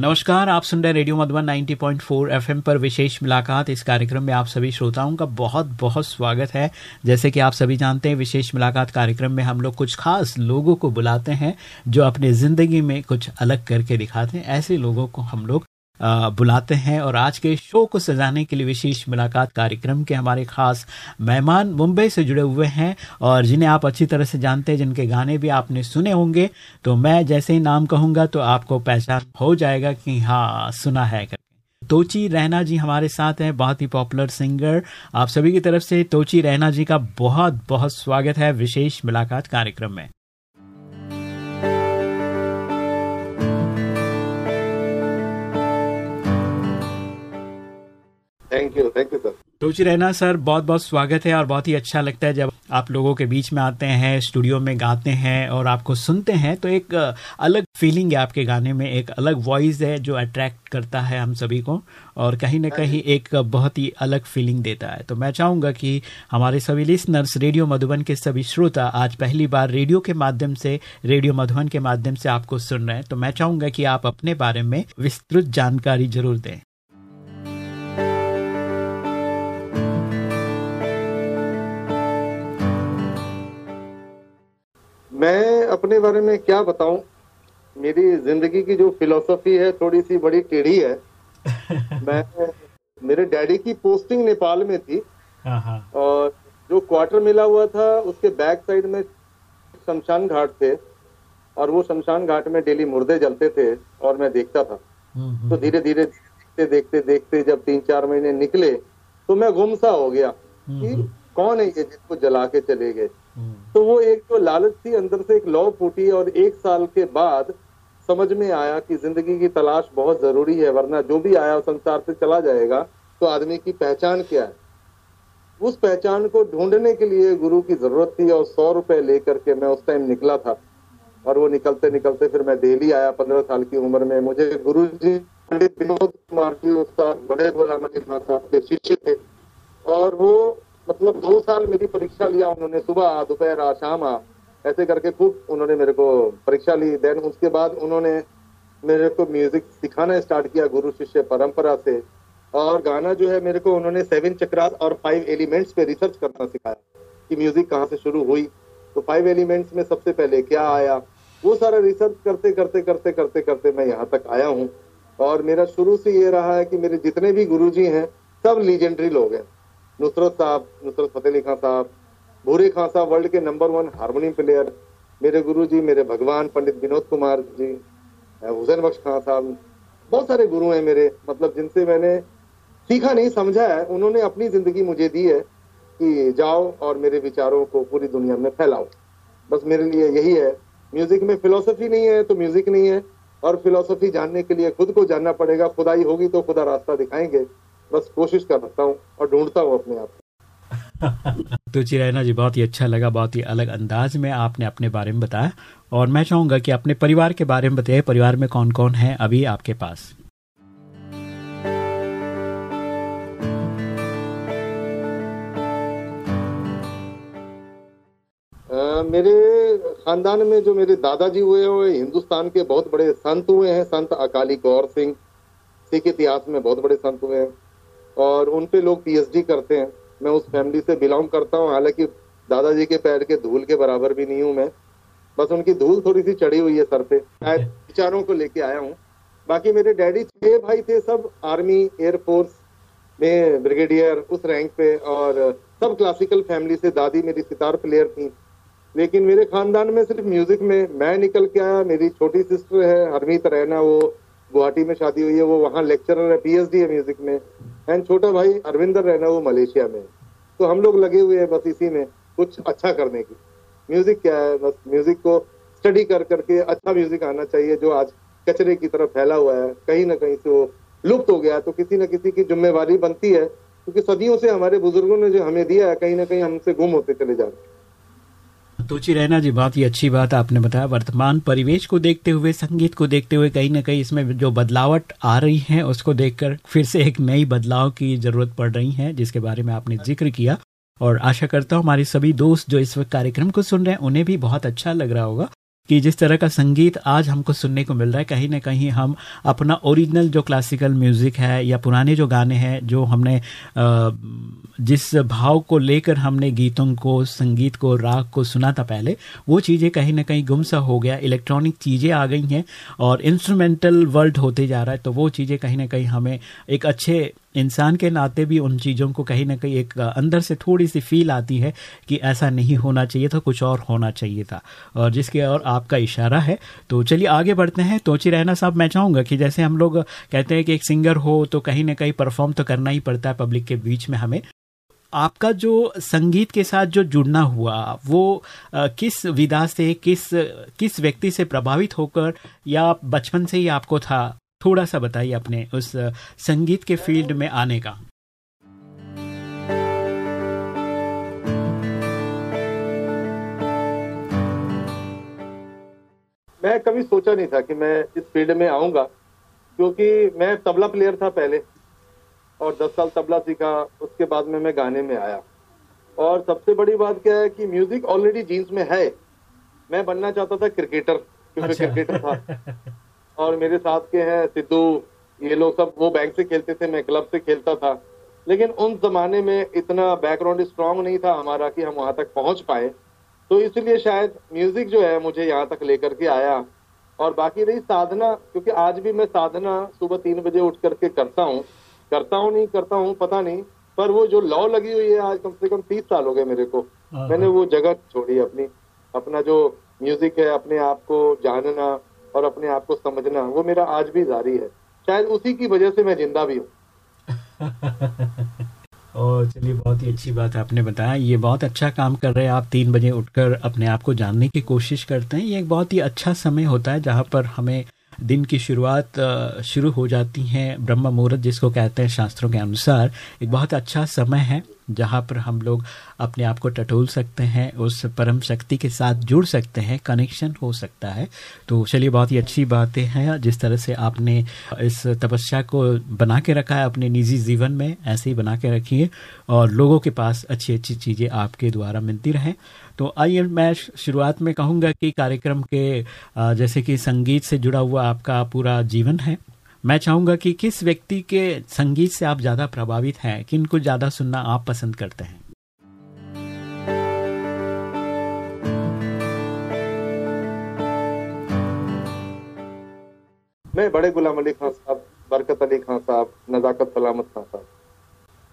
नमस्कार, आप सुन रहे रेडियो मधुबन 90.4 एफएम पर विशेष मुलाकात। इस कार्यक्रम में आप सभी श्रोताओं का बहुत बहुत स्वागत है। जैसे कि आप सभी जानते हैं, विशेष मुलाकात कार्यक्रम में हम लोग कुछ खास लोगों को बुलाते हैं, जो अपने ज़िंदगी में कुछ अलग करके दिखाते हैं। ऐसे लोगों को हम लोग बुलाते हैं और आज के शो को सजाने के लिए विशेष मुलाकात कार्यक्रम के हमारे खास मेहमान मुंबई से जुड़े हुए हैं और जिन्हें आप अच्छी तरह से जानते हैं, जिनके गाने भी आपने सुने होंगे। तो मैं जैसे ही नाम कहूँगा तो आपको पहचान हो जाएगा कि हाँ सुना है करके। तोची रैना जी हमारे साथ हैं, बहुत ही पॉपुलर सिंगर। आप सभी की तरफ़ से तोची रैना जी का बहुत बहुत स्वागत है विशेष मुलाकात कार्यक्रम में। Thank you thank you sir रुचि रहना सर बहुत बहुत स्वागत है और बहुत ही अच्छा लगता है जब आप लोगों के बीच में आते हैं स्टूडियो में गाते हैं और आपको सुनते हैं तो एक अलग फीलिंग है आपके गाने में एक अलग वॉइस है जो अट्रैक्ट करता है हम सभी को और कहीं ना कहीं एक बहुत ही अलग फीलिंग देता है। तो मैं चाहूँगा कि हमारे सभी लिसनर्स रेडियो मधुबन के सभी श्रोता आज पहली बार रेडियो के माध्यम से रेडियो मधुबन के माध्यम से आपको सुन रहे हैं। तो मैं चाहूँगा कि आप अपने बारे में विस्तृत जानकारी ज़रूर दें। मैं अपने बारे में क्या बताऊँ? मेरी ज़िंदगी की जो फिलोसफी है थोड़ी सी बड़ी टेढ़ी है। मैं मेरे डैडी की पोस्टिंग नेपाल में थी। और जो क्वार्टर मिला हुआ था उसके बैक साइड में शमशान घाट थे। और वो शमशान घाट में डेली मुर्दे जलते थे और मैं देखता था। तो धीरे धीरे देखते देखते देखते जब तीन चार महीने निकले तो मैं गुमसा हो गया कि कौन है ये जिसको जला के चले गए? तो वो एक जो लालच थी अंदर से एक लौ फूटी और एक साल के बाद समझ में आया कि ज़िंदगी की तलाश बहुत ज़रूरी है वरना जो भी आया संसार से चला जाएगा तो आदमी की पहचान क्या है? उस पहचान को ढूँढने के लिए गुरु की ज़रूरत थी और सौ रुपए लेकर के मैं उस टाइम निकला था। और वो निकलते निकलते फिर मैं दिल्ली आया पंद्रह साल की उम्र में। मुझे गुरु जी पंडित विनोद कुमार जी उसका बड़े गुलाम साहब के शिष्य थे। और वो मतलब दो साल मेरी परीक्षा लिया उन्होंने, सुबह, दोपहर, शाम, ऐसे करके खूब उन्होंने मेरे को परीक्षा ली। देन उसके बाद उन्होंने मेरे को म्यूज़िक सिखाना स्टार्ट किया गुरु शिष्य परंपरा से। और गाना जो है मेरे को उन्होंने सेवन चक्रास और फाइव एलिमेंट्स पे रिसर्च करना सिखाया कि म्यूज़िक कहाँ से शुरू हुई। तो फाइव एलिमेंट्स में सबसे पहले क्या आया? वो सारा रिसर्च करते करते करते करते करते मैं यहाँ तक आया हूँ। और मेरा शुरू से ये रहा है कि मेरे जितने भी गुरुजी हैं, सब लीजेंडरी लोग हैं। नुसरत साहब, नुसरत फतेह अली खान साहब, भूरे खान साहब, वर्ल्ड के नंबर वन हारमोनियम प्लेयर मेरे गुरु जी, मेरे भगवान, पंडित विनोद कुमार जी हुसैन बख्श खान साहब, बहुत सारे गुरु हैं मेरे मतलब जिनसे मैंने सीखा नहीं, समझा है, उन्होंने अपनी ज़िंदगी मुझे दी है कि जाओ और मेरे विचारों को पूरी दुनिया में फैलाओ। बस मेरे लिए यही है म्यूज़िक में फिलोसफी नहीं है तो म्यूज़िक नहीं है, और फिलोसफी जानने के लिए खुद को जानना पड़ेगा, खुदाई होगी तो खुदा रास्ता दिखाएँगे। बस कोशिश करता हूँ और ढूंढता हूँ अपने आप। तो चिरैना जी बहुत ही अच्छा लगा बहुत ही अलग अंदाज में आपने अपने बारे में बताया। और मैं चाहूँगा कि अपने परिवार के बारे में बताइए परिवार में कौन कौन है अभी आपके पास? आ, मेरे खानदान में जो मेरे दादाजी हुए हुए हिंदुस्तान के बहुत बड़े संत हुए हैं। संत अकाली गौर सिंह सिख इतिहास में बहुत बड़े संत हुए हैं। और उन पे लोग पीएचडी करते हैं। मैं उस फैमिली से बिलोंग करता हूँ। हालाँकि दादाजी के पैर के धूल के बराबर भी नहीं हूँ मैं। बस उनकी धूल थोड़ी सी चढ़ी हुई है सर पे। विचारों को लेके आया हूँ। बाकी मेरे डैडी छह भाई थे, सब आर्मी एयरफोर्स में ब्रिगेडियर उस रैंक पे और सब क्लासिकल फैमिली से। दादी मेरी सितार प्लेयर थी। लेकिन मेरे खानदान में सिर्फ़ म्यूज़िक में मैं निकल के आया। मेरी छोटी सिस्टर है, हरमीत रहना वो। गुवाहाटी में शादी हुई है, वो वहाँ लेक्चरर है पीएचडी है म्यूज़िक में। एंड छोटा भाई अरविंदर रहना वो मलेशिया में। तो हम लोग लगे हुए हैं बस इसी में कुछ अच्छा करने की। म्यूज़िक क्या है? बस म्यूज़िक को स्टडी कर करके अच्छा म्यूज़िक आना चाहिए जो आज कचरे की तरफ़ फैला हुआ है। कहीं ना कहीं से वो लुप्त हो गया तो किसी न किसी की जिम्मेवारी बनती है, क्योंकि सदियों से हमारे बुज़ुर्गों ने जो हमें दिया है, कहीं ना कहीं हमसे गुम होते चले जा रहे तोची रहना जी, बहुत ही अच्छी बात आपने बताया। वर्तमान परिवेश को देखते हुए, संगीत को देखते हुए कहीं ना कहीं इसमें जो बदलावट आ रही है, उसको देखकर फिर से एक नई बदलाव की ज़रूरत पड़ रही है, जिसके बारे में आपने ज़िक्र किया। और आशा करता हूँ हमारे सभी दोस्त जो इस वक्त कार्यक्रम को सुन रहे हैं, उन्हें भी बहुत अच्छा लग रहा होगा। कि जिस तरह का संगीत आज हमको सुनने को मिल रहा है, कहीं ना कहीं हम अपना ओरिजिनल जो क्लासिकल म्यूज़िक है या पुराने जो गाने हैं, जो हमने जिस भाव को लेकर हमने गीतों को, संगीत को, राग को सुना था पहले, वो चीज़ें कहीं ना कहीं गुमसा हो गया इलेक्ट्रॉनिक चीज़ें आ गई हैं और इंस्ट्रूमेंटल वर्ल्ड होते जा रहा है तो वो चीज़ें कहीं ना कहीं हमें एक अच्छे इंसान के नाते भी उन चीज़ों को कहीं ना कहीं एक अंदर से थोड़ी सी फील आती है कि ऐसा नहीं होना चाहिए था कुछ और होना चाहिए था। और जिसके और आपका इशारा है तो चलिए आगे बढ़ते हैं। तोची रहना साहब मैं चाहूँगा कि जैसे हम लोग कहते हैं कि एक सिंगर हो तो कहीं ना कहीं परफॉर्म तो करना ही पड़ता है पब्लिक के बीच में हमें। आपका जो संगीत के साथ जो जुड़ना हुआ वो आ, किस विधा से किस किस व्यक्ति से प्रभावित होकर या बचपन से ही आपको था? थोड़ा सा बताइए अपने उस संगीत के फ़ील्ड में आने का। मैं कभी सोचा नहीं था कि मैं इस फ़ील्ड में आऊँगा क्योंकि मैं तबला प्लेयर था पहले और दस साल तबला सीखा उसके बाद में मैं गाने में आया। और सबसे बड़ी बात क्या है कि म्यूज़िक ऑलरेडी जीन्स में है। मैं बनना चाहता था क्रिकेटर क्योंकि अच्छा। क्रिकेटर था। और मेरे साथ के हैं सिद्धू ये लोग सब वो बैंक से खेलते थे मैं क्लब से खेलता था। लेकिन उन जमाने में इतना बैकग्राउंड स्ट्रांग नहीं था हमारा कि हम वहाँ तक पहुँच पाए। तो इसलिए शायद म्यूज़िक जो है मुझे यहाँ तक लेकर के आया। और बाकी रही साधना क्योंकि आज भी मैं साधना सुबह तीन बजे उठ करके करता हूँ। करता हूँ नहीं करता हूँ पता नहीं। पर वो जो लॉ लगी हुई है आज कम से कम तीस साल हो गए मेरे को। हाँ, मैंने हाँ। वो जगह छोड़ी अपनी। अपना जो म्यूज़िक है अपने आप को जानना और अपने आप को समझना, वो मेरा आज भी जारी है। शायद उसी की वजह से मैं ज़िंदा भी हूँ। और चलिए, बहुत ही अच्छी बात है आपने बताया। ये बहुत अच्छा काम कर रहे हैं आप तीन बजे उठकर अपने आप को जानने की कोशिश करते हैं। ये एक बहुत ही अच्छा समय होता है जहाँ पर हमें दिन की शुरुआत शुरू हो जाती है ब्रह्म मुहूर्त, जिसको कहते हैं शास्त्रों के अनुसार। एक बहुत अच्छा समय है, जहाँ पर हम लोग अपने आप को टटोल सकते हैं, उस परम शक्ति के साथ जुड़ सकते हैं कनेक्शन हो सकता है। तो चलिए, बहुत ही अच्छी बातें हैं, जिस तरह से आपने इस तपस्या को बना के रखा है, अपने निजी जीवन में, ऐसे ही बना के रखिए, और लोगों के पास अच्छी अच्छी चीज़ें आपके द्वारा मिलती रहें। तो आइए मैं शुरुआत में कहूँगा कि कार्यक्रम के जैसे कि संगीत से जुड़ा हुआ आपका पूरा जीवन है। मैं चाहूँगा कि किस व्यक्ति के संगीत से आप ज़्यादा प्रभावित हैं, किन को ज़्यादा सुनना आप पसंद करते हैं? मैं बड़े गुलाम अली खान साहब, बरकत अली खान साहब, नजाकत सलामत खान साहब।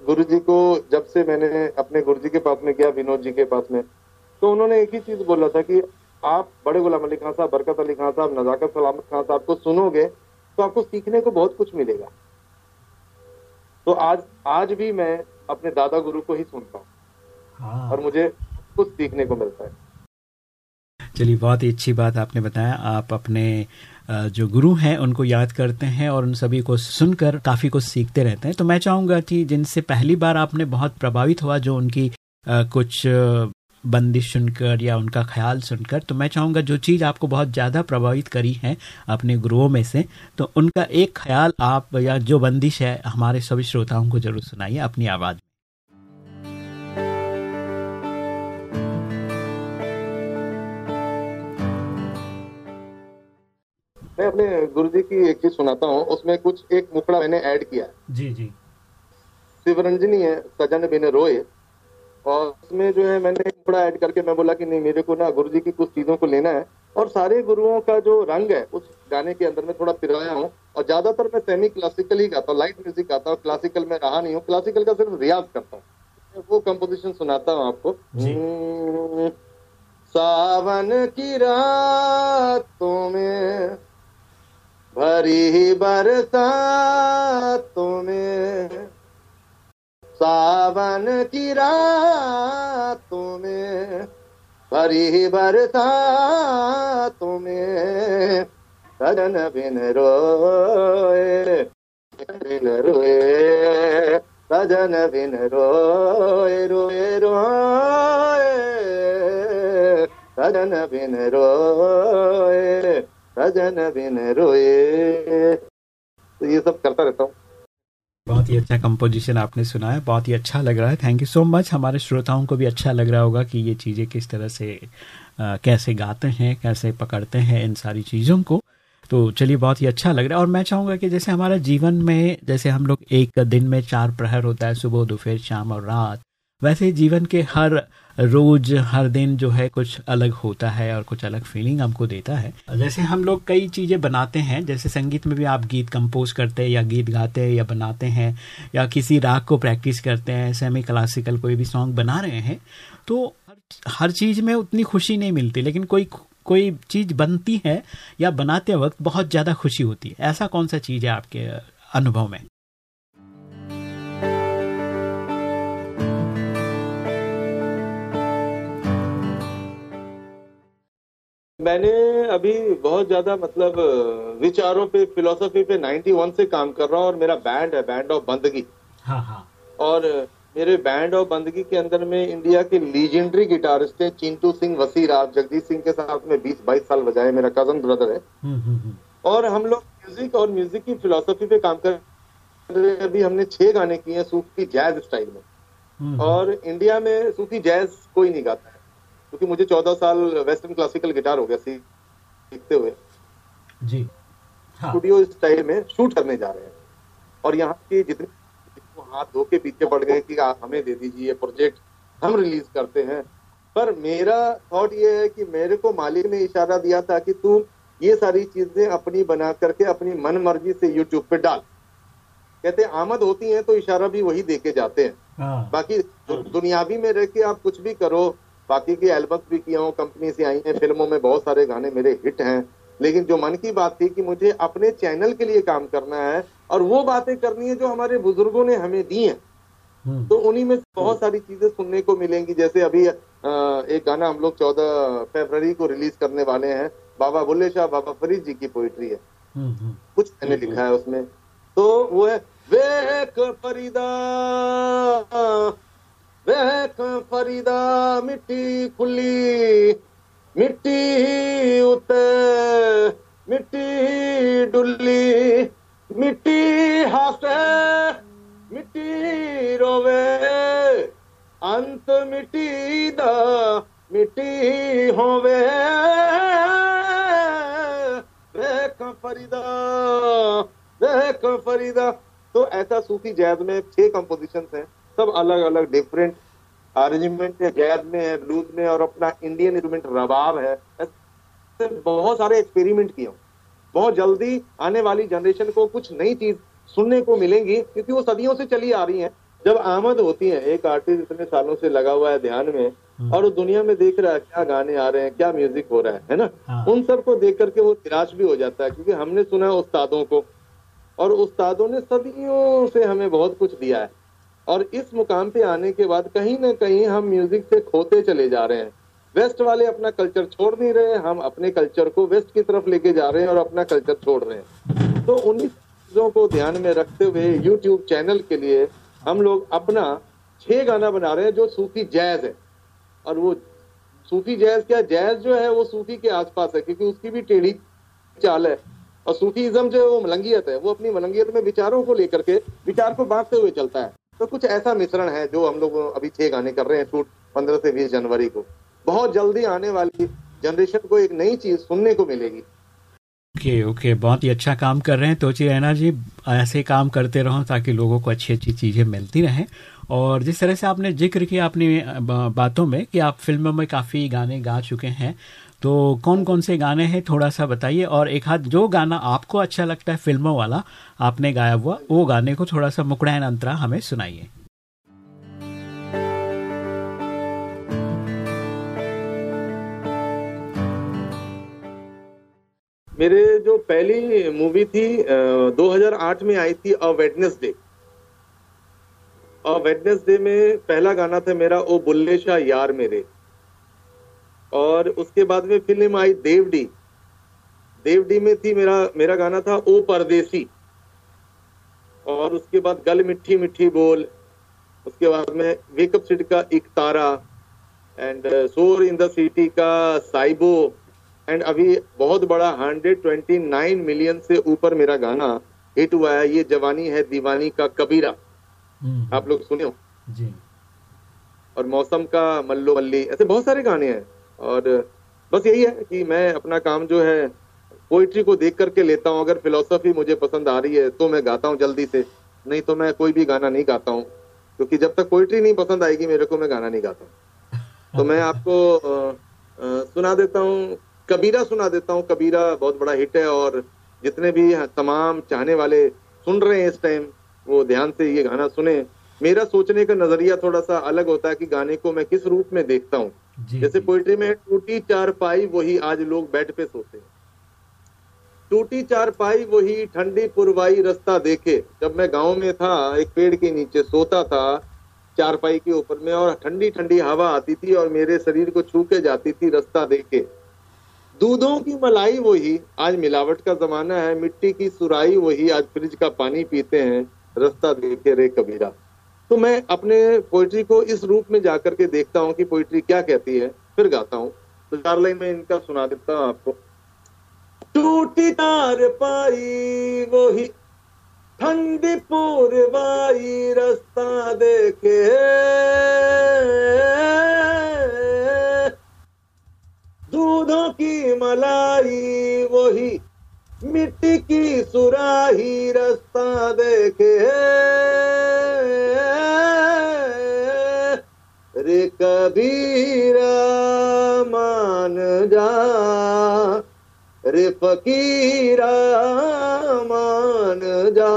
गुरु जी को जब से मैंने अपने गुरु जी के पास में गया, विनोद जी के पास में तो उन्होंने एक ही चीज़ बोला था कि आप बड़े गुलाम अली खान साहब बरकत अली खान साहब नजाकत सलामत खान साहब को सुनोगे तो आपको सीखने को बहुत कुछ मिलेगा। तो आज आज भी मैं अपने दादा गुरु को ही सुनता हूँ हाँ। और मुझे कुछ सीखने को मिलता है। चलिए बहुत ही अच्छी बात आपने बताया। आप अपने जो गुरु हैं उनको याद करते हैं और उन सभी को सुनकर काफ़ी कुछ सीखते रहते हैं। तो मैं चाहूँगा कि जिनसे पहली बार आपने बहुत प्रभावित हुआ जो उनकी कुछ बंदिश सुनकर या उनका ख्याल सुनकर तो मैं चाहूँगा जो चीज़ आपको बहुत ज़्यादा प्रभावित करी है अपने गुरुओं में से तो उनका एक ख्याल आप या जो बंदिश है हमारे सभी श्रोताओं को ज़रूर सुनाइए अपनी आवाज़ मैं। अपने गुरु जी की एक चीज़ सुनाता हूँ उसमें कुछ एक मुखड़ा मैंने ऐड किया। जी जी। शिवरंजनी है सजन बिन रोए। और उसमें जो है मैंने थोड़ा ऐड करके मैं बोला कि नहीं मेरे को ना गुरु जी की कुछ चीज़ों को लेना है और सारे गुरुओं का जो रंग है उस गाने के अंदर में थोड़ा पिराया हूँ और ज़्यादातर मैं सेमी क्लासिकल ही गाता हूँ लाइट म्यूज़िक गाता हूँ क्लासिकल में रहा नहीं हूँ क्लासिकल का सिर्फ़ रियाज करता हूँ। वो कंपोजिशन सुनाता हूँ आपको। हम्म, सावन की रातों में भरी बरसातों में सावन की रातों में भरी बरसातों तुम्हें सजन बिन रोए बिन रोए, सजन बिन रोए रोए रोए, सजन बिन रोए, सजन बिन रोए। तो ये सब करता रहता हूँ। बहुत ही अच्छा कंपोजिशन आपने सुना है बहुत ही अच्छा लग रहा है। थैंक यू सो मच हमारे श्रोताओं को भी अच्छा लग रहा होगा कि ये चीज़ें किस तरह से आ, कैसे गाते हैं कैसे पकड़ते हैं इन सारी चीज़ों को। तो चलिए बहुत ही अच्छा लग रहा है। और मैं चाहूँगा कि जैसे हमारा जीवन में जैसे हम लोग एक दिन में चार प्रहर होता है सुबह दोपहर शाम और रात वैसे जीवन के हर रोज हर दिन जो है कुछ अलग होता है और कुछ अलग फीलिंग हमको देता है। जैसे हम लोग कई चीज़ें बनाते हैं, जैसे संगीत में भी आप गीत कंपोज करते हैं या गीत गाते हैं या बनाते हैं, या किसी राग को प्रैक्टिस करते हैं सेमी क्लासिकल कोई भी सॉन्ग बना रहे हैं तो हर चीज़ में उतनी खुशी नहीं मिलती, लेकिन कोई कोई चीज़ बनती है या बनाते वक्त बहुत ज़्यादा खुशी होती है। ऐसा कौन सा चीज़ है आपके अनुभव में? मैंने अभी बहुत ज़्यादा मतलब विचारों पे फिलोसफी पे 91 से काम कर रहा हूँ और मेरा बैंड है बैंड ऑफ़ बंदगी हाँ हाँ। और मेरे बैंड ऑफ़ बंदगी के अंदर में इंडिया के लीजेंडरी गिटारिस्ट हैं चिंटू सिंह वसीराज जगदीश सिंह के साथ में 20-22 साल बजाए मेरा कज़न ब्रदर है। हम्म, हम्म, हम्म। और हम लोग म्यूज़िक और म्यूज़िक की फिलोसफी पे काम कर रहे अभी हमने छह गाने किए हैं सूफी जैज स्टाइल में। और इंडिया में सूफी जैज कोई नहीं गाता है। क्योंकि मुझे चौदह साल वेस्टर्न क्लासिकल गिटार हो गया सीखते हुए। जी हाँ। स्टूडियो स्टाइल में शूट करने जा रहे हैं। और यहाँ की जितने हाथ धो के पीछे पड़ गए कि आप हमें दे दीजिए प्रोजेक्ट हम रिलीज़ करते हैं। पर मेरा थॉट ये है कि मेरे को मालिक ने इशारा दिया था कि तू ये सारी चीज़ें अपनी बना करके अपनी मन मर्ज़ी से यूट्यूब पे डाल। कहते आमद होती है तो इशारा भी वही दे के जाते हैं। हाँ। बाकी दुनियावी में रह के आप कुछ भी करो बाकी की एल्बम्स भी किया हूँ कंपनी से आई हैं फ़िल्मों में बहुत सारे गाने मेरे हिट हैं। लेकिन जो मन की बात थी कि मुझे अपने चैनल के लिए काम करना है और वो बातें करनी है जो हमारे बुज़ुर्गों ने हमें दी हैं। हम्म। तो उन्हीं में बहुत सारी चीज़ें सुनने को मिलेंगी। जैसे अभी एक गाना हम लोग चौदह फेबर को रिलीज़ करने वाले हैं बाबा बुल्ले शाह बाबा फरीद जी की पोइट्री है। हम्म, हम्म। कुछ मैंने लिखा है उसमें। तो वो है वेक फरीदा वेख फरीदा मिट्टी खुली। मिट्टी उते मिट्टी डुल्ली। मिट्टी हासे, मिट्टी रोवे। अंत मिट्टी दा मिट्टी होवे। वेख फरीदा वेख फरीदा। तो ऐसा सूफी जैज में छह कंपोजिशन हैं। सब अलग अलग डिफरेंट अरेंजमेंट है जैज में है ब्लूज में और अपना इंडियन इंस्ट्रूमेंट रबाब है। बहुत सारे एक्सपेरिमेंट किए बहुत जल्दी आने वाली जनरेशन को कुछ नई चीज़ सुनने को मिलेंगी क्योंकि वो सदियों से चली आ रही है। जब आमद होती है एक आर्टिस्ट इतने सालों से लगा हुआ है ध्यान में और वो दुनिया में देख रहा है क्या गाने आ रहे हैं क्या म्यूज़िक हो रहा है है ना? हाँ। उन सबको देख करके वो निराश भी हो जाता है क्योंकि हमने सुना है उस्तादों को और उस्तादों ने सदियों से हमें बहुत कुछ दिया है। और इस मुकाम पे आने के बाद कहीं ना कहीं हम म्यूज़िक से खोते चले जा रहे हैं। वेस्ट वाले अपना कल्चर छोड़ नहीं रहे हम अपने कल्चर को वेस्ट की तरफ़ लेके जा रहे हैं और अपना कल्चर छोड़ रहे हैं। तो उन्हीं चीज़ों को ध्यान में रखते हुए यूट्यूब चैनल के लिए हम लोग अपना छह गाना बना रहे हैं जो सूफी जैज है। और वो सूफी जैज क्या जैज जो है वो सूफी के आसपास है, क्योंकि उसकी भी टेढ़ी चाल है। और सूफीज्म जो है वो मलंगियत है, वो अपनी मलंगियत में विचारों को लेकर के, विचार को बांटते हुए चलता है। तो कुछ ऐसा मिश्रण है जो हम लोग अभी छह गाने कर रहे हैं शूट पंद्रह से बीस जनवरी को। बहुत जल्दी आने वाली जनरेशन को एक नई चीज़ सुनने को मिलेगी। ओके okay, ओके okay, बहुत ही अच्छा काम कर रहे हैं। तोची रैना जी ऐसे काम करते रहो ताकि लोगों को अच्छी अच्छी चीज़ें मिलती रहें। और जिस तरह से आपने ज़िक्र किया अपनी बातों में कि आप फ़िल्मों में काफ़ी गाने गा चुके हैं तो कौन कौन से गाने हैं थोड़ा सा बताइए। और एक हाथ, जो गाना आपको अच्छा लगता है फ़िल्मों वाला, आपने गाया हुआ, वो गाने को थोड़ा सा मुकड़ैन अंतरा हमें सुनाइए। मेरे जो पहली मूवी थी 2008 में आई थी, अ, वेडनेसडे। अ, वेडनेसडे में पहला गाना था मेरा, ओ बुल्ले शाह यार मेरे। और उसके बाद में फ़िल्म आई देवडी। देवडी में थी मेरा मेरा गाना था ओ परदेसी। और उसके बाद गल मिट्टी मिट्टी बोल। उसके बाद में वेकअप सिट का एक तारा एंड सोर इन द सिटी का साइबो। एंड अभी बहुत बड़ा 129 मिलियन से ऊपर मेरा गाना हिट हुआ है। ये जवानी है दीवानी का कबीरा। हम्म, आप लोग सुने हो? जी। और मौसम का मल्लो मल्ली। ऐसे बहुत सारे गाने हैं। और बस यही है कि मैं अपना काम जो है पोइट्री को देख करके लेता हूँ। अगर फिलोसफी मुझे पसंद आ रही है तो मैं गाता हूँ जल्दी से। नहीं तो मैं कोई भी गाना नहीं गाता हूँ, क्योंकि जब तक पोइट्री नहीं पसंद आएगी, मेरे को मैं गाना नहीं गाता हूँ। तो मैं आपको सुना देता हूँ, कबीरा सुना देता हूँ। कबीरा बहुत बड़ा हिट है और जितने भी तमाम चाहने वाले सुन रहे हैं इस टाइम वो ध्यान से ये गाना सुने। मेरा सोचने का नज़रिया थोड़ा सा अलग होता है कि गाने को मैं किस रूप में देखता हूँ। जैसे पोइट्री में टूटी चार पाई वही आज लोग बेड पे सोते हैं। टूटी चार पाई वही ठंडी पुरवाई रास्ता देखे। जब मैं गाँव में था एक पेड़ के नीचे सोता था चारपाई के ऊपर में और ठंडी ठंडी हवा आती थी और मेरे शरीर को छू के जाती थी रास्ता देखे। दूधों की मलाई वही आज मिलावट का जमाना है। मिट्टी की सुराई वही आज फ्रिज का पानी पीते हैं रास्ता देखे रे कबीरा। तो मैं अपने पोइट्री को इस रूप में जाकर के देखता हूँ कि पोइट्री क्या कहती है, फिर गाता हूँ। तो चार लाइन में इनका सुना देता हूँ आपको। टूटी तार पाई, वही ठंडी पूरवाई रास्ता देखे। दूधों की मलाई, वही मिट्टी की सुराही रास्ता देखे। रे कबीरा मान जा। रे फकीरा मान जा।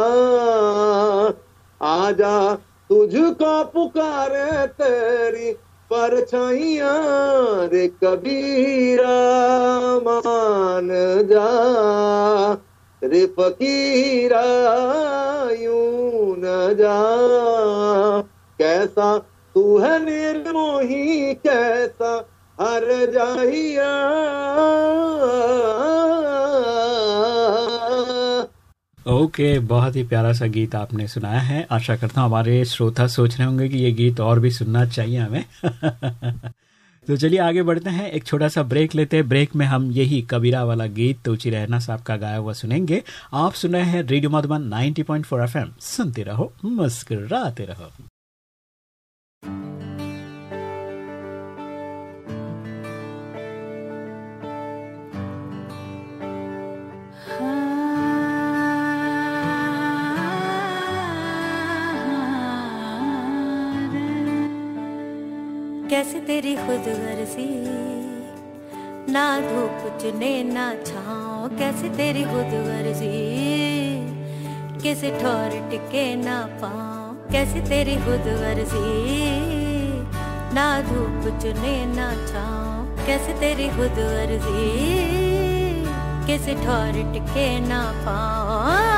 आजा तुझको पुकारे तेरी परछाइया रे कबीरा मान जा। रे फकीरा न जा। कैसा तू है निर्मोही, कैसा हर जाइया ओके okay, बहुत ही प्यारा सा गीत आपने सुनाया है। आशा करता हूँ हमारे श्रोता सोच रहे होंगे कि ये गीत और भी सुनना चाहिए हमें। तो चलिए आगे बढ़ते हैं। एक छोटा सा ब्रेक लेते हैं। ब्रेक में हम यही कबीरा वाला गीत तोची रहना साहब का गाया हुआ सुनेंगे। आप सुन रहे हैं रेडियो मधुबन 90.4 एफएम। सुनते रहो मुस्कुराते रहो। कैसे तेरी खुद गर्जी? ना धूप चुने, ना छाओ कैसे तेरी खुद गर्जी? किसे ठोर टिके ना पाओ कैसे तेरी खुद गर्जी? ना धूप चुने, ना छाओ कैसे तेरी खुद गर्जी? किसे ठोर टिके ना पाओ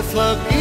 रे फकीरा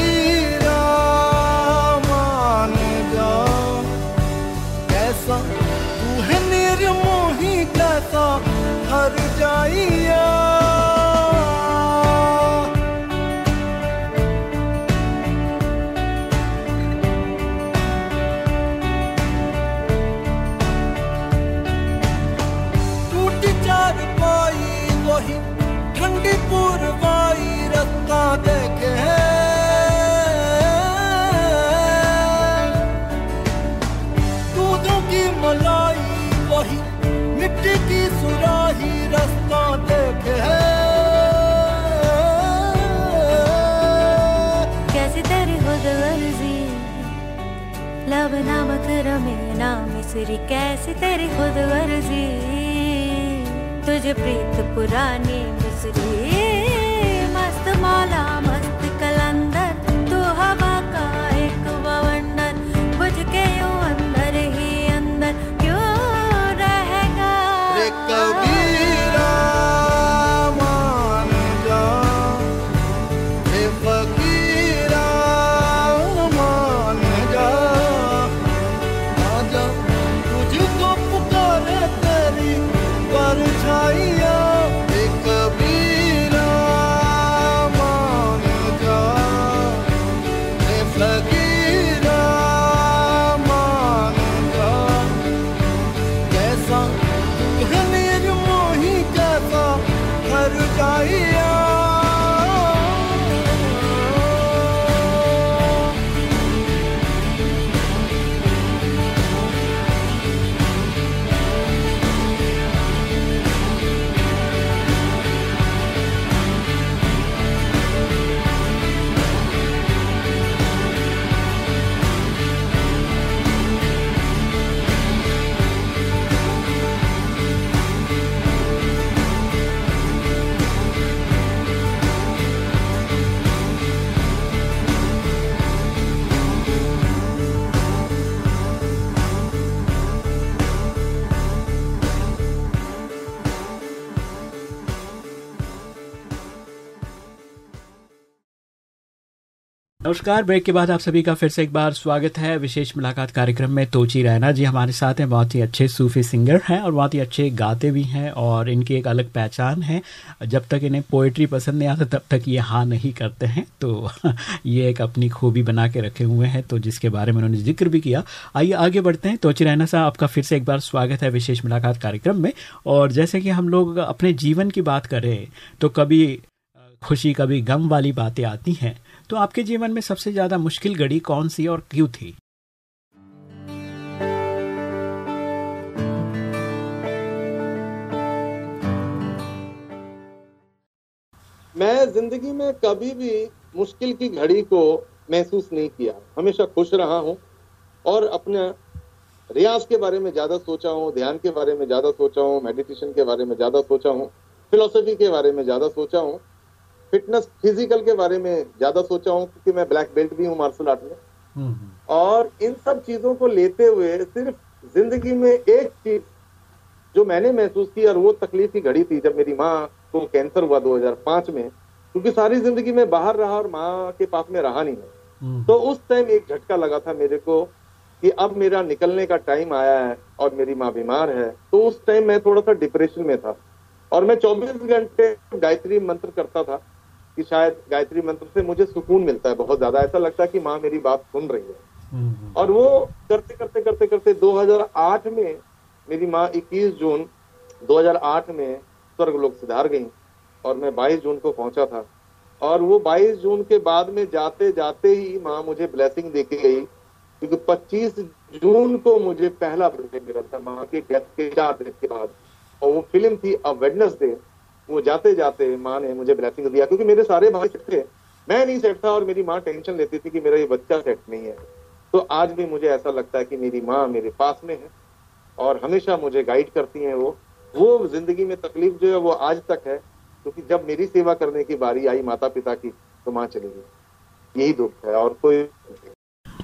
ना कैसी तेरी खुद गर्जी तुझे प्रीत पुरानी नमस्कार, ब्रेक के बाद आप सभी का फिर से एक बार स्वागत है विशेष मुलाकात कार्यक्रम में तोची रैना जी हमारे साथ हैं। बहुत ही अच्छे सूफी सिंगर हैं और बहुत ही अच्छे गाते भी हैं और इनकी एक अलग पहचान है। जब तक इन्हें पोइट्री पसंद नहीं आता, तब तक ये हाँ नहीं करते हैं। तो ये एक अपनी खूबी बना के रखे हुए हैं तो जिसके बारे में उन्होंने ज़िक्र भी किया। आइए आगे बढ़ते हैं। तोची रैना साहब, आपका फिर से एक बार स्वागत है विशेष मुलाकात कार्यक्रम में। और जैसे कि हम लोग अपने जीवन की बात करें तो कभी खुशी कभी गम वाली बातें आती हैं तो आपके जीवन में सबसे ज़्यादा मुश्किल घड़ी कौन सी और क्यों थी? मैं ज़िंदगी में कभी भी मुश्किल की घड़ी को महसूस नहीं किया। हमेशा खुश रहा हूँ और अपने रियाज के बारे में ज़्यादा सोचा हूँ, ध्यान के बारे में ज़्यादा सोचा हूँ, मेडिटेशन के बारे में ज़्यादा सोचा हूँ, फिलोसफी के बारे में ज़्यादा सोचा हूँ। फिटनेस फ़िज़िकल के बारे में ज़्यादा सोचा हूँ क्योंकि मैं ब्लैक बेल्ट भी हूँ मार्शल आर्ट में। हम्म, हम्म। और इन सब चीज़ों को लेते हुए सिर्फ़ ज़िंदगी में एक चीज़ जो मैंने महसूस की और वो तकलीफ़ की घड़ी थी जब मेरी माँ को कैंसर हुआ 2005 में क्योंकि सारी ज़िंदगी में बाहर रहा और माँ के पास में रहा नहीं है हम्म। तो उस टाइम एक झटका लगा था मेरे को कि अब मेरा निकलने का टाइम आया है और मेरी माँ बीमार है। तो उस टाइम मैं थोड़ा सा डिप्रेशन में था। और मैं 24 घंटे गायत्री मंत्र करता था। कि शायद गायत्री मंत्र से मुझे सुकून मिलता है बहुत ज़्यादा। ऐसा लगता है कि माँ मेरी बात सुन रही है। हम्म। और वो करते करते करते करते 2008 में मेरी माँ 21 जून 2008 में स्वर्ग लोग सिधार गई और मैं 22 जून को पहुँचा था। और वो 22 जून के बाद में जाते जाते ही माँ मुझे ब्लेसिंग दे के गई क्योंकि 25 जून को मुझे पहला ब्रेक मिला था माँ के डेथ के चार दिन के बाद। और वो फ़िल्म थी अ वेडनेसडे वो जाते जाते माँ ने मुझे ब्लेसिंग दिया, क्योंकि मेरे सारे भाई सेट थे। मैं नहीं सेट था और मेरी माँ टेंशन लेती थी कि मेरा ये बच्चा सेट नहीं है। तो आज भी मुझे ऐसा लगता है कि मेरी माँ मेरे पास में है और हमेशा मुझे गाइड करती हैं वो। वो ज़िंदगी में तकलीफ़ जो है, वो आज तक है, क्योंकि जब मेरी सेवा करने की बारी आई माता पिता की तो माँ चली गई। यही दुख है और कोई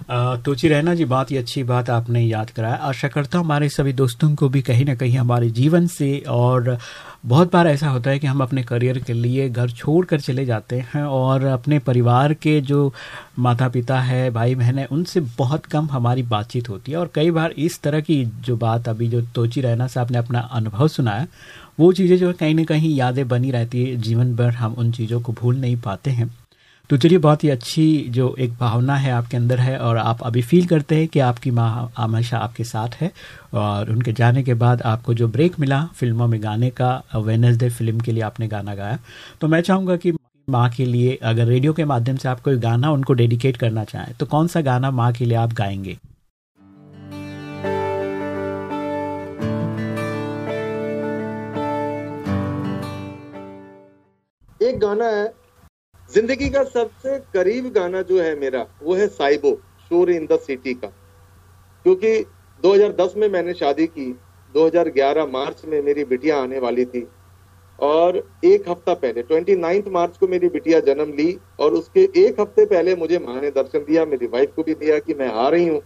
तोची रहना जी बात ही अच्छी बात आपने याद कराया। आशा करता हूँ हमारे सभी दोस्तों को भी कहीं ना कहीं हमारे जीवन से और बहुत बार ऐसा होता है कि हम अपने करियर के लिए घर छोड़ कर चले जाते हैं और अपने परिवार के जो माता पिता है भाई बहन है, उनसे बहुत कम हमारी बातचीत होती है। और कई बार इस तरह की जो बात अभी जो तोची रहना से आपने अपना अनुभव सुनाया, वो चीज़ें जो कहीं ना कहीं यादें बनी रहती है। जीवन भर हम उन चीज़ों को भूल नहीं पाते हैं। तो चलिए, बहुत ही अच्छी जो एक भावना है आपके अंदर है और आप अभी फील करते हैं कि आपकी माँ हमेशा आपके साथ है और उनके जाने के बाद आपको जो ब्रेक मिला फ़िल्मों में गाने का वेनसडे फ़िल्म के लिए आपने गाना गाया। तो मैं चाहूँगा कि माँ के लिए अगर रेडियो के माध्यम से आप कोई गाना उनको डेडिकेट करना चाहें तो कौन सा गाना माँ के लिए आप गाएँगे? एक गाना है ज़िंदगी का सबसे करीब गाना जो है मेरा, वो है साइबो शोर इन द सिटी का। क्योंकि 2010 में मैंने शादी की 2011 मार्च में मेरी बिटिया आने वाली थी, और एक हफ़्ता पहले, ट्वेंटी मार्च को मेरी बिटिया जन्म ली, और उसके एक हफ़्ते पहले मुझे माँ ने दर्शन दिया, मेरी वाइफ को भी दिया कि मैं आ रही हूँ।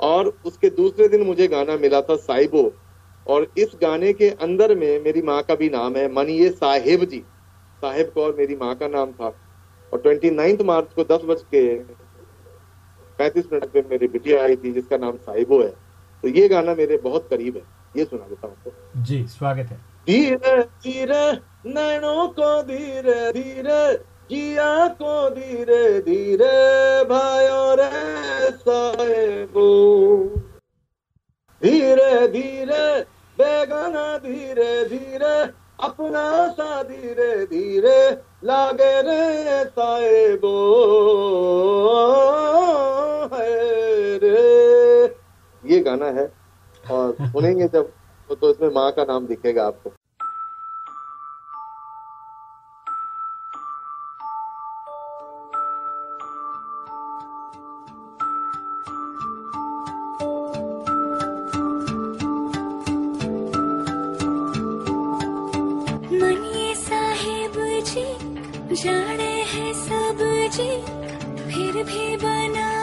और उसके दूसरे दिन मुझे गाना मिला था साइबो और इस गाने के अंदर में मेरी माँ का भी नाम है, मनिए साहेब जी। साहेब कौर मेरी माँ का नाम था। और ट्वेंटी नाइन्थ मार्च को दस बज के पैंतीस मिनट पे मेरी बिटिया आई थी जिसका नाम साहिबो है। तो ये गाना मेरे बहुत करीब है। ये सुना देता हूँ जी स्वागत है। धीरे धीरे नैनो को धीरे धीरे जिया को धीरे धीरे भाइयों रे साहेबो। धीरे धीरे बेगाना धीरे धीरे अपना सा धीरे धीरे लागे रे साहेबो। है रे। ये गाना है और सुनेंगे जब तो इसमें माँ का नाम दिखेगा आपको। जाने हैं सब जी फिर भी बना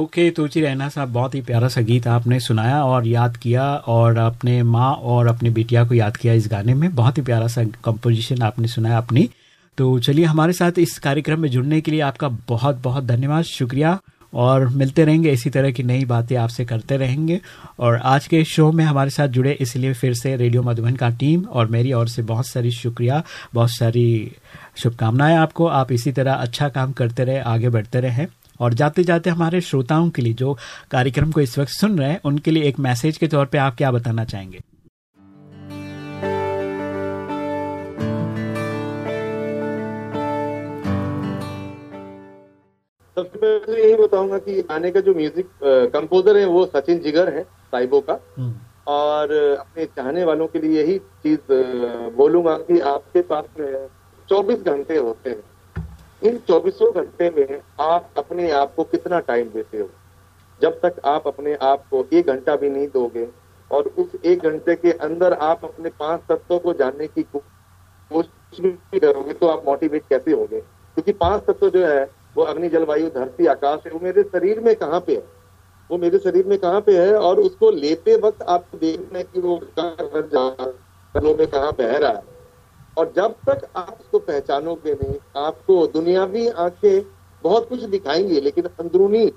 ओके तुलसी रैना साहब, बहुत ही प्यारा सा गीत आपने सुनाया और याद किया और अपने माँ और अपनी बिटिया को याद किया इस गाने में। बहुत ही प्यारा सा कंपोजिशन आपने सुनाया अपनी। तो चलिए हमारे साथ इस कार्यक्रम में जुड़ने के लिए आपका बहुत बहुत धन्यवाद, शुक्रिया। और मिलते रहेंगे इसी तरह की नई बातें आपसे करते रहेंगे। और आज के शो में हमारे साथ जुड़े, इसलिए फिर से रेडियो मधुबन का टीम और मेरी ओर से बहुत सारी शुक्रिया, बहुत सारी शुभकामनाएँ आपको। आप इसी तरह अच्छा काम करते रहे, आगे बढ़ते रहें। और जाते जाते हमारे श्रोताओं के लिए जो कार्यक्रम को इस वक्त सुन रहे हैं उनके लिए एक मैसेज के तौर पे आप क्या बताना चाहेंगे? सबसे पहले तो यही बताऊँगा कि गाने का जो म्यूज़िक कंपोजर है वो सचिन जिगर है साइबो का। हम्म। और अपने चाहने वालों के लिए यही चीज़ बोलूँगा कि आपके पास चौबीस घंटे होते हैं। इन चौबीसों घंटे में आप अपने आप को कितना टाइम देते हो? जब तक आप अपने आप को एक घंटा भी नहीं दोगे और उस एक घंटे के अंदर आप अपने पाँच तत्वों को जानने की कोशिश भी करोगे तो आप मोटिवेट कैसे होगे? क्योंकि पाँच तत्व जो है, वो अग्नि जलवायु धरती, आकाश है, वो मेरे शरीर में कहाँ पे है? वो मेरे शरीर में कहाँ पे है और उसको लेते वक्त आपको देखना है कि वो कहाँ बह रहा है। और जब तक आप उसको पहचानोगे नहीं, आपको दुनियावी आँखें बहुत कुछ दिखाएँगी, लेकिन अंदरूनी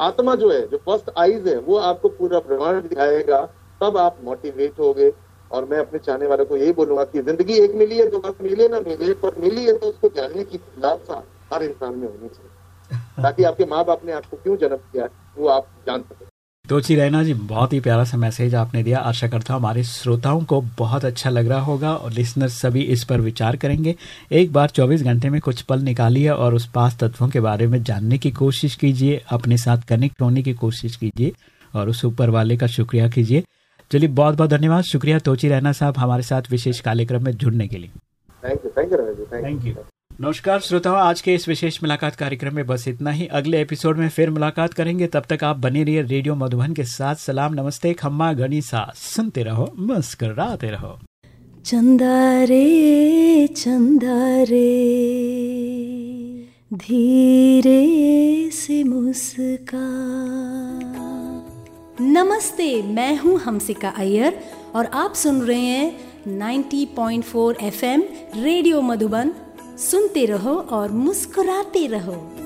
आत्मा जो है, जो फ़र्स्ट आईज है, वो आपको पूरा ब्रह्मांड दिखाएगा, तब आप मोटिवेट होगे। और मैं अपने चाहने वालों को यही बोलूँगा कि ज़िंदगी एक मिली है तो बस मिले ना मिले, पर मिली है तो उसको जानने की लालसा हर इंसान में होनी चाहिए। ताकि आपके माँ बाप ने आपको क्यों जन्म किया वो आप जान सके। दोची रैना जी बहुत ही प्यारा सा मैसेज आपने दिया। आशा करता हूँ हमारे श्रोताओं को बहुत अच्छा लग रहा होगा और लिसनर सभी इस पर विचार करेंगे। एक बार 24 घंटे में कुछ पल निकालिए और उस पास तत्वों के बारे में जानने की कोशिश कीजिए अपने साथ कनेक्ट होने की कोशिश कीजिए और उस ऊपर वाले का शुक्रिया कीजिए। चलिए बहुत बहुत धन्यवाद। शुक्रिया तोची रैना साहब हमारे साथ विशेष कार्यक्रम में जुड़ने के लिए। Thank you thank you thank you नमस्कार श्रोताओं, आज के इस विशेष मुलाकात कार्यक्रम में बस इतना ही। अगले एपिसोड में फिर मुलाकात करेंगे। तब तक आप बने रहिए रेडियो मधुबन के साथ। सलाम, नमस्ते, खम्मा, गणिसा। सुनते रहो, मुस्कराते रहो। चंदा रे चंदा रे धीरे से मुस्का। नमस्ते, मैं हूँ हमसिका अय्यर और आप सुन रहे हैं 90.4 एफएम रेडियो मधुबन। सुनते रहो और मुस्कुराते रहो।